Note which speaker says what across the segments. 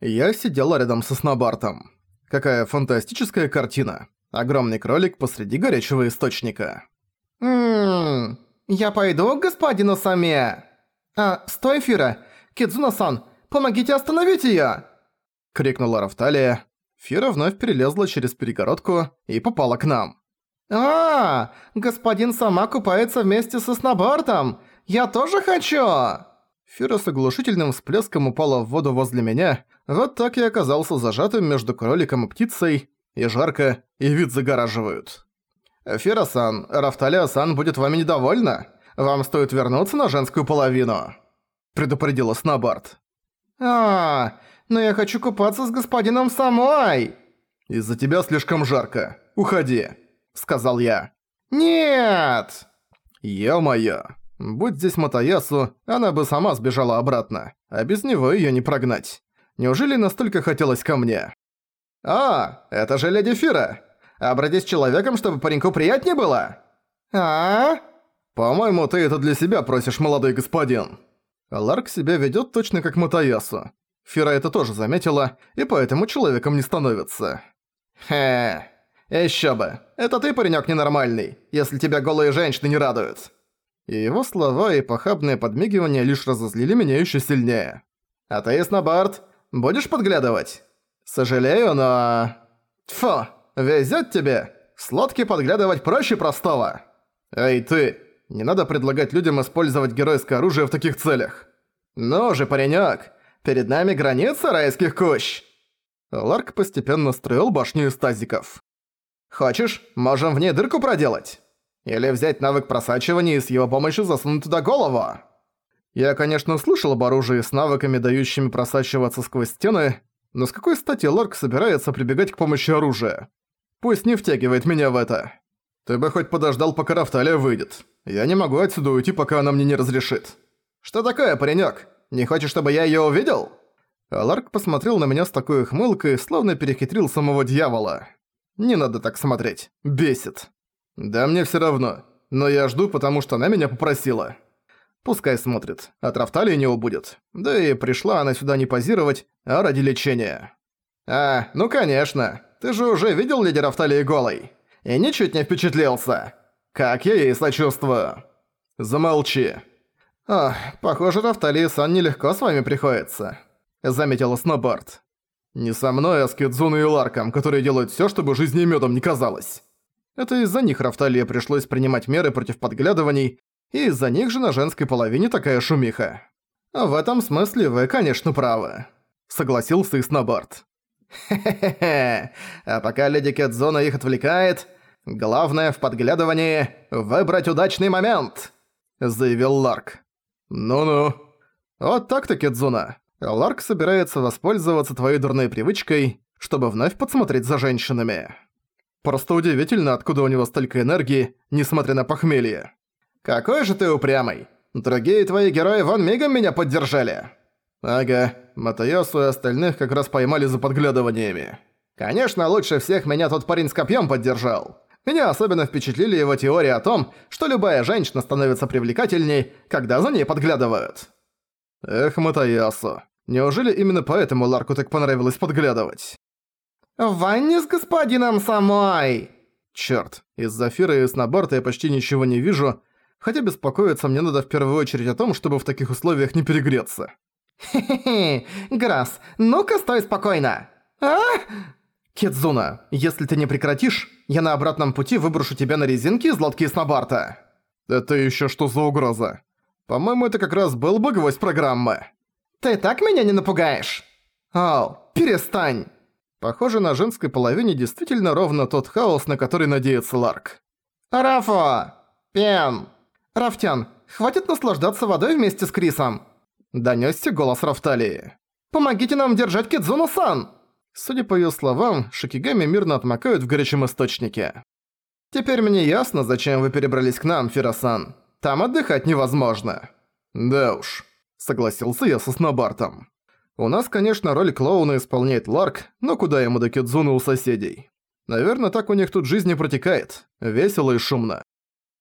Speaker 1: Я сидела рядом со Снобартом. Какая фантастическая картина. Огромный кролик посреди горячего источника.
Speaker 2: «Ммм, я пойду к господину Саме. А, стой, Фира, Кидзуна-сан, помогите остановить её!»
Speaker 1: Крикнула Рафталия. Фира вновь перелезла через перегородку и попала к нам.
Speaker 2: «А, господин Сама купается вместе со Снобартом! Я тоже хочу!»
Speaker 1: Фира с оглушительным всплеском упала в воду возле меня, вот так я оказался зажатым между кроликом и птицей, и жарко, и вид загораживают. «Фира-сан, Рафталия-сан будет вами недовольна. Вам стоит вернуться на женскую половину», — предупредила Снобард.
Speaker 2: «А, но я хочу купаться с господином самой!»
Speaker 1: «Из-за тебя слишком жарко. Уходи», — сказал я.
Speaker 2: «Нет!»
Speaker 1: «Ё-моё!» Будь здесь Матаясу, она бы сама сбежала обратно, а без него её не прогнать. Неужели настолько хотелось ко мне? «А, это же леди Фира! Обратись человеком, чтобы пареньку приятнее было!»
Speaker 2: «А?»
Speaker 1: «По-моему, ты это для себя просишь, молодой господин!» Ларк себя ведёт точно как Матаясу. Фира это тоже заметила, и поэтому человеком не становится.
Speaker 2: «Хе, ещё бы, это ты, паренёк, ненормальный, если тебя голые женщины не радуют!»
Speaker 1: И его слова и похабное подмигивание лишь разозлили меня ещё сильнее.
Speaker 2: «А ты, Снобард, будешь подглядывать?» «Сожалею, но...» «Тьфу, везёт тебе! С лодки подглядывать проще простого!»
Speaker 1: «Эй ты, не надо предлагать людям использовать геройское оружие в таких целях!»
Speaker 2: «Ну же, паренёк, перед нами граница райских кущ!»
Speaker 1: Ларк постепенно строил башню из тазиков.
Speaker 2: «Хочешь, можем в ней дырку проделать?» Или взять навык просачивания и с его помощью засунуть туда голову.
Speaker 1: Я, конечно, слышал об оружии с навыками, дающими просачиваться сквозь стены, но с какой стати Лорк собирается прибегать к помощи оружия? Пусть не втягивает меня в это. Ты бы хоть подождал, пока Рафталия выйдет. Я не могу отсюда уйти, пока она мне не разрешит.
Speaker 2: Что такое, паренёк? Не хочешь, чтобы я её увидел?
Speaker 1: А Ларк посмотрел на меня с такой хмылкой, словно перехитрил самого дьявола. Не надо так смотреть. Бесит. «Да мне всё равно. Но я жду, потому что она меня попросила. Пускай смотрит. От Рафталии не убудет. Да и пришла она сюда не позировать, а ради лечения».
Speaker 2: «А, ну конечно. Ты же уже видел леди Рафталии голой. И ничуть не впечатлился. Как я ей сочувствую».
Speaker 1: «Замолчи».
Speaker 2: «Ох, похоже, Рафталии Сан нелегко с вами приходится», — заметила Снобард.
Speaker 1: «Не со мной, а с Кидзуной и Ларком, которые делают всё, чтобы жизни медом не казалось». Это из-за них Рафталии пришлось принимать меры против подглядываний, и из-за них же на женской половине такая шумиха.
Speaker 2: В этом смысле вы, конечно, правы.
Speaker 1: Согласился и Снобард.
Speaker 2: Хе-хе-хе. А пока леди Кэдзона их отвлекает, главное в подглядывании — выбрать удачный момент, заявил Ларк.
Speaker 1: Ну-ну. Вот так-то, Кэдзуна. Ларк собирается воспользоваться твоей дурной привычкой, чтобы вновь подсмотреть за женщинами. Просто удивительно, откуда у него столько энергии, несмотря на похмелье.
Speaker 2: «Какой же ты упрямый! Другие твои герои вон мигом меня поддержали!»
Speaker 1: «Ага, Матаясу и остальных как раз поймали за подглядываниями».
Speaker 2: «Конечно, лучше всех меня тот парень с копьем поддержал. Меня особенно впечатлили его теории о том, что любая женщина становится привлекательней, когда за ней подглядывают».
Speaker 1: «Эх, Матаясу, неужели именно поэтому Ларку так понравилось подглядывать?»
Speaker 2: «В ванне с господином самой!»
Speaker 1: Чёрт, из Зафира и Снобарта я почти ничего не вижу, хотя беспокоиться мне надо в первую очередь о том, чтобы в таких условиях не перегреться.
Speaker 2: «Хе-хе-хе, Грасс, ну-ка стой спокойно!» «А?»
Speaker 1: «Кидзуна, если ты не прекратишь, я на обратном пути выброшу тебя на резинке из лодки Снобарта». «Это ещё что за угроза? По-моему, это как раз был бы гвоздь программы».
Speaker 2: «Ты так меня не напугаешь?»
Speaker 1: «Ау, перестань!» Похоже, на женской половине действительно ровно тот хаос, на который надеется Ларк.
Speaker 2: «Рафо! Пен! Рафтян, хватит наслаждаться водой вместе с Крисом!»
Speaker 1: Донёсся голос Рафталии.
Speaker 2: «Помогите нам держать Кидзуну-сан!»
Speaker 1: Судя по её словам, Шикигами мирно отмокают в горячем источнике.
Speaker 2: «Теперь мне ясно, зачем вы перебрались к нам, Фирасан. Там отдыхать невозможно».
Speaker 1: «Да уж», — согласился я со Снобартом. У нас, конечно, роль клоуна исполняет Ларк, но куда ему до Кидзуны у соседей? Наверное, так у них тут жизнь не протекает. Весело и шумно.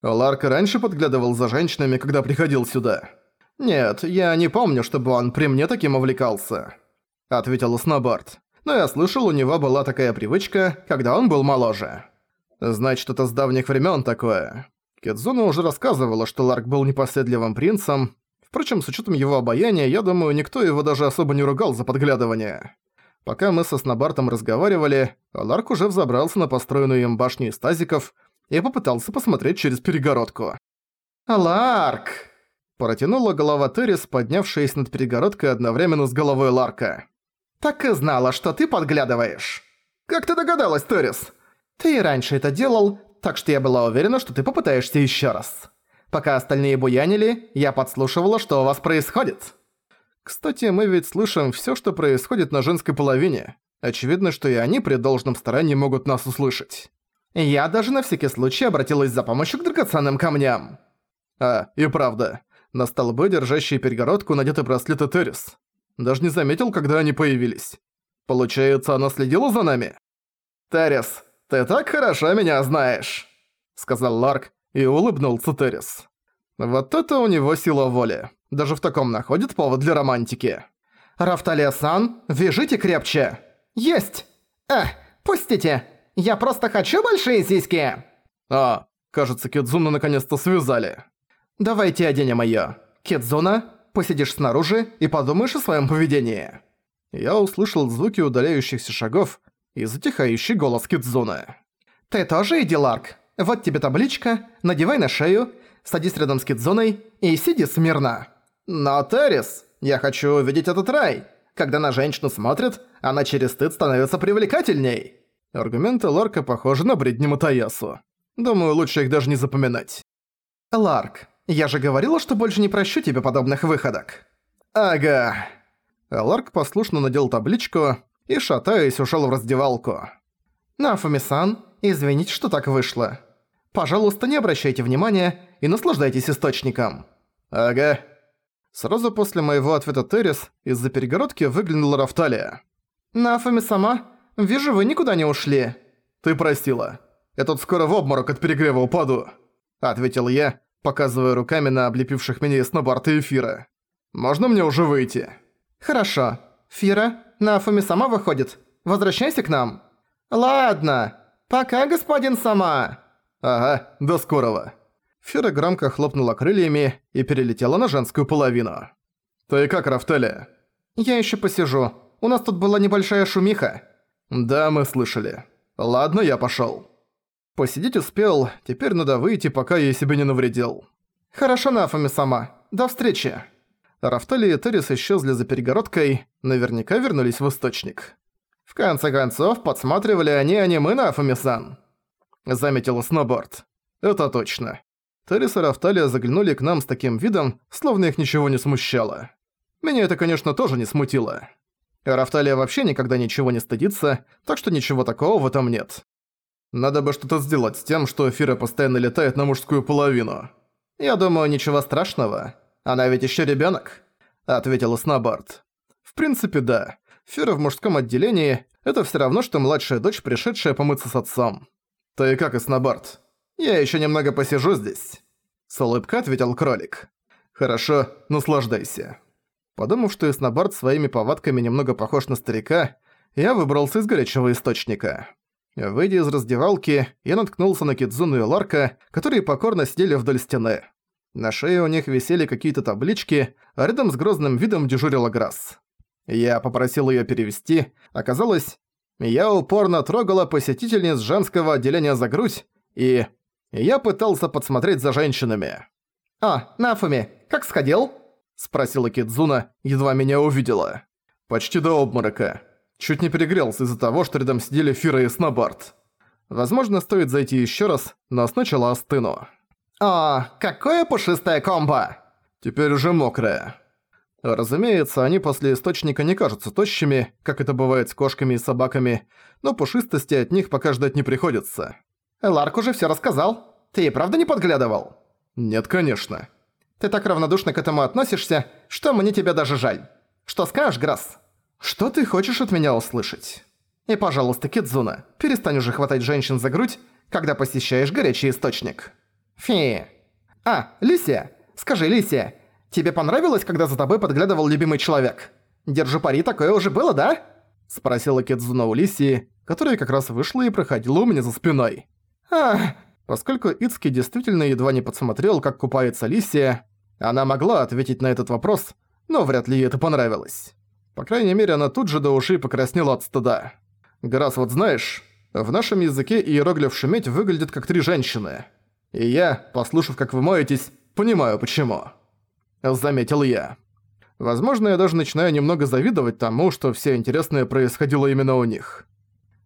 Speaker 1: Ларк раньше подглядывал за женщинами, когда приходил сюда. Нет, я не помню, чтобы он при мне таким увлекался. ответил Сноборд. «Но я слышал, у него была такая привычка, когда он был моложе». «Значит, это с давних времен такое». Кидзуна уже рассказывала, что Ларк был непоседливым принцем. Впрочем, с учетом его обаяния, я думаю, никто его даже особо не ругал за подглядывание. Пока мы со Снобартом разговаривали, Ларк уже взобрался на построенную им башню из тазиков и попытался посмотреть через перегородку.
Speaker 2: «Ларк!»
Speaker 1: Протянула голова Террис, поднявшаяся над перегородкой одновременно с головой Ларка.
Speaker 2: «Так и знала, что ты подглядываешь!»
Speaker 1: «Как ты догадалась, Террис?»
Speaker 2: «Ты и раньше это делал, так что я была уверена, что ты попытаешься еще раз. Пока остальные буянили, я подслушивала, что у вас происходит».
Speaker 1: Кстати, мы ведь слышим всё, что происходит на женской половине. Очевидно, что и они при должном старании могут нас услышать.
Speaker 2: Я даже на всякий случай обратилась за помощью к драгоценным камням.
Speaker 1: А, и правда. На столбы, держащие перегородку, надеты браслеты Террис. Даже не заметил, когда они появились. Получается, она следила за нами?
Speaker 2: «Террис, ты так хорошо меня знаешь», — сказал Ларк и улыбнулся Террис.
Speaker 1: Вот это у него сила воли. Даже в таком находит повод для романтики.
Speaker 2: «Рафталия-сан, вяжите крепче!» «Есть! Эх, пустите! Я просто хочу большие сиськи!»
Speaker 1: А, кажется, Кидзуна наконец-то связали.
Speaker 2: «Давайте оденем её. Кидзуна, посидишь снаружи и подумаешь о своём поведении».
Speaker 1: Я услышал звуки удаляющихся шагов и затихающий голос Кидзуны.
Speaker 2: «Ты тоже иди, Ларк. Вот тебе табличка, надевай на шею, садись рядом с Кидзуной и сиди смирно». «Но, Террис, я хочу увидеть этот рай. Когда на женщину смотрят, она через стыд становится привлекательней».
Speaker 1: Аргументы Ларка похожи на бредни Матаясу. Думаю, лучше их даже не запоминать.
Speaker 2: «Ларк, я же говорила, что больше не прощу тебе подобных выходок».
Speaker 1: «Ага». Ларк послушно надел табличку и, шатаясь, ушёл в раздевалку.
Speaker 2: «Нафуми-сан, извините, что так вышло. Пожалуйста, не обращайте внимания и наслаждайтесь источником».
Speaker 1: «Ага». Сразу после моего ответа Террис из-за перегородки выглянула Рафталия.
Speaker 2: «Нафуми-сама, вижу, вы никуда не ушли».
Speaker 1: «Ты простила. Я тут скоро в обморок от перегрева упаду», — ответил я, показывая руками на облепивших меня снобарта эфира. «Можно мне уже выйти?»
Speaker 2: «Хорошо. Фира, Нафуми сама выходит. Возвращайся к нам». «Ладно. Пока, господин сама».
Speaker 1: «Ага, до скорого». Фира громко хлопнула крыльями и перелетела на женскую половину. «Ты как, Рафтелия?»
Speaker 2: «Я ещё посижу. У нас тут была небольшая шумиха».
Speaker 1: «Да, мы слышали. Ладно, я пошёл». Посидеть успел, теперь надо выйти, пока я себе не навредил.
Speaker 2: «Хорошо, Нафуми сама. До встречи».
Speaker 1: Рафтали и Террис исчезли за перегородкой, наверняка вернулись в источник.
Speaker 2: В конце концов, подсматривали они аниме Нафуми-сан.
Speaker 1: Заметил Сноуборд. Это точно. Террис и Рафталия заглянули к нам с таким видом, словно их ничего не смущало. Меня это, конечно, тоже не смутило. Рафталия вообще никогда ничего не стыдится, так что ничего такого в этом нет. Надо бы что-то сделать с тем, что Фира постоянно летает на мужскую половину. Я думаю, ничего страшного. Она ведь ещё ребёнок, ответила Снабард. В принципе, да. Фира в мужском отделении – это всё равно, что младшая дочь, пришедшая помыться с отцом. Ты как, Снабард? Я ещё немного посижу здесь. С улыбкой ответил кролик. Хорошо, наслаждайся. Подумав, что Иснобард своими повадками немного похож на старика, я выбрался из горячего источника. Выйдя из раздевалки, я наткнулся на Кидзуну и Ларка, которые покорно сидели вдоль стены. На шее у них висели какие-то таблички, а рядом с грозным видом дежурила Грасс. Я попросил её перевести, оказалось, я упорно трогала посетительниц женского отделения за грудь, и... я пытался подсмотреть за женщинами.
Speaker 2: «А, Нафуми, как сходил?»
Speaker 1: – спросила Кидзуна, едва меня увидела. «Почти до обморока. Чуть не перегрелся из-за того, что рядом сидели Фира и Снобард. Возможно, стоит зайти ещё раз, но сначала остыну».
Speaker 2: «О, какое пушистое комбо!»
Speaker 1: Теперь уже мокрое. Разумеется, они после источника не кажутся тощими, как это бывает с кошками и собаками, но пушистости от них пока ждать не приходится.
Speaker 2: Ларк уже всё рассказал. Ты и правда не подглядывал?
Speaker 1: Нет, конечно.
Speaker 2: Ты так равнодушно к этому относишься, что мне тебя даже жаль. Что скажешь, Грасс?
Speaker 1: Что ты хочешь от меня услышать?
Speaker 2: И, пожалуйста, Кидзуна, перестань уже хватать женщин за грудь, когда посещаешь горячий источник. Фи. А, Лисия, скажи, Лисия, тебе понравилось, когда за тобой подглядывал любимый человек? Держу пари, такое уже было, да?» Спросила Кидзуна у Лисии, которая как раз вышла и проходила у меня за спиной. «Ах!» Поскольку Ицки действительно едва не подсмотрел, как купается Лисия, она могла ответить на этот вопрос, но вряд ли ей это понравилось. По крайней мере, она тут же до ушей покраснела от стыда. Грас, вот знаешь, в нашем языке иероглиф «шуметь» выглядит как три женщины. И я, послушав, как вы моетесь, понимаю почему. Заметил я. Возможно, я даже начинаю немного завидовать тому, что все интересное происходило именно у них.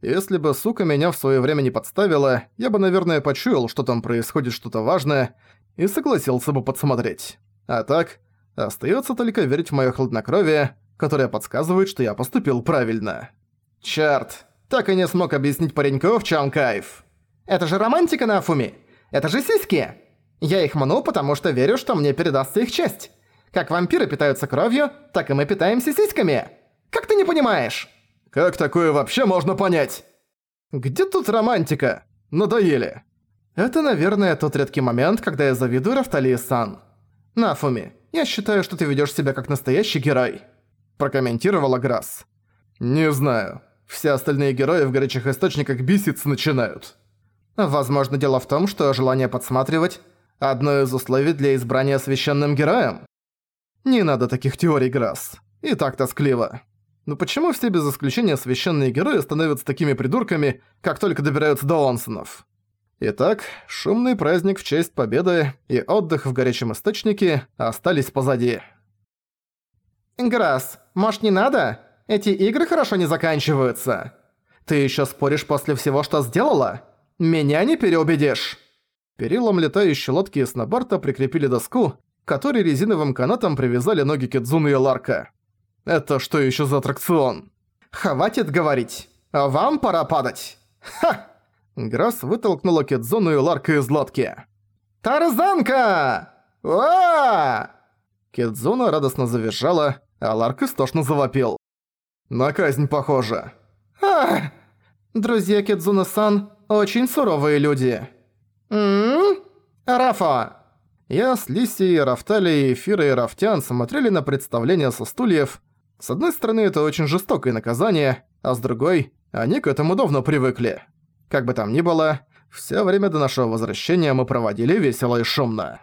Speaker 2: Если бы сука меня в своё время не подставила, я бы, наверное, почуял, что там происходит что-то важное, и согласился бы подсмотреть. А так, остаётся только верить в моё хладнокровие, которое подсказывает, что я поступил правильно. Чёрт, так и не смог объяснить пареньку, в чём кайф. Это же романтика на Афуми. Это же сиськи. Я их ману, потому что верю, что мне передастся их честь. Как вампиры питаются кровью, так и мы питаемся сиськами. Как ты не понимаешь?
Speaker 1: Как такое вообще можно понять? Где тут романтика? Надоели.
Speaker 2: Это, наверное, тот редкий момент, когда я завидую Рафталии-сан. Нафуми, я считаю, что ты ведёшь себя как настоящий герой. Прокомментировала Грасс.
Speaker 1: Не знаю. Все остальные герои в горячих источниках беситься начинают.
Speaker 2: Возможно, дело в том, что желание подсматривать – одно из условий для избрания священным героем. Не надо таких теорий, Грасс. И так тоскливо. Но почему все без исключения священные герои становятся такими придурками, как только добираются до Онсонов? Итак, шумный праздник в честь победы и отдых в горячем источнике остались позади. «Грасс, может не надо? Эти игры хорошо не заканчиваются. Ты ещё споришь после всего, что сделала? Меня не переубедишь!» Перилом летающей лодки с Набарта прикрепили доску, которой резиновым канатом привязали ноги Кидзуны и Ларка. Это что еще за аттракцион? Хватит говорить. Вам пора падать. Ха! Грасс вытолкнула Кедзону и Ларка из лодки. «Тарзанка! Уа!» Кедзона радостно завизжала, а Ларк истошно завопил. «На казнь похоже». «Ах! Друзья Кедзуна-сан очень суровые люди». «М-м-м? Рафа!» Я с Лисией, Рафталией, Фирой и Рафтян смотрели на представление со стульев, с одной стороны, это очень жестокое наказание, а с другой, они к этому давно привыкли. Как бы там ни было, все время до нашего возвращения мы проводили весело и шумно.